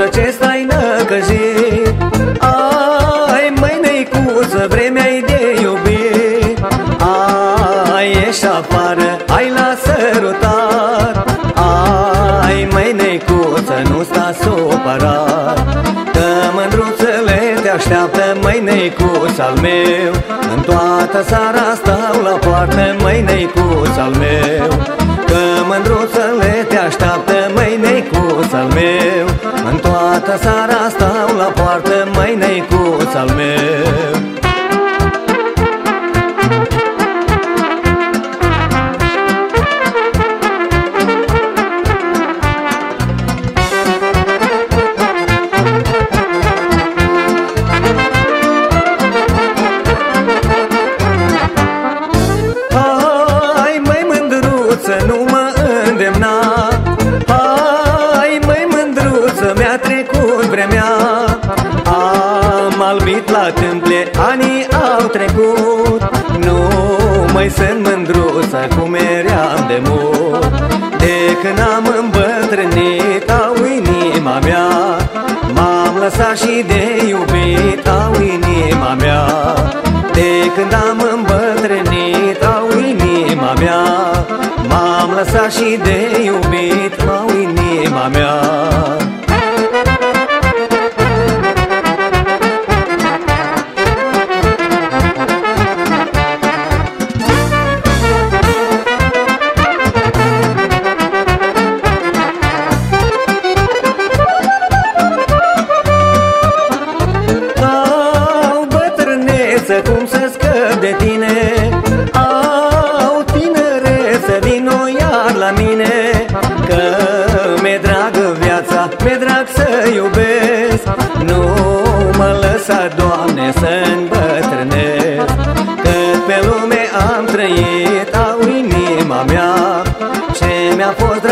Să ce stai năcăjit Ai mâine-i cuță Vremea-i de iubit. Ai ieși afară Ai la sărutat. Ai mâine-i cuță Nu sta supărat. Că mândruțele te așteaptă Mâine-i cuț al meu. În toată seara stau la poartă Mâine-i cuț al meu. Că mândruțele te așteaptă Mâine-i al meu toată seara stau la poartă, măi neicuț al meu mândruță, nu mă îndemna. Hai, măi mândruță, mi-a trecut vremea. Am albit la tâmple, anii au trecut. Nu mai sunt mândruță cum eram de mult. De când am îmbătrânit, au inima mea. M-am lăsat și de iubit, au inima mea. De când am îmbătrânit, au inima mea. M-am lăsat și de iubit M-au inima mea bătrâneță, cum să scăp de tine. Au tinerețe, vino iar la mine. Că mi-e dragă viața, mi-e drag să iubesc. Nu mă lăsa, Doamne, să îmbătrânesc. Că pe lume am trăit, au inima mea. Ce mi-a fost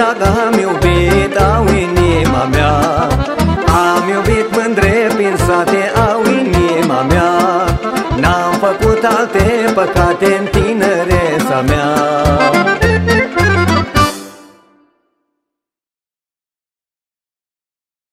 डालते पकाते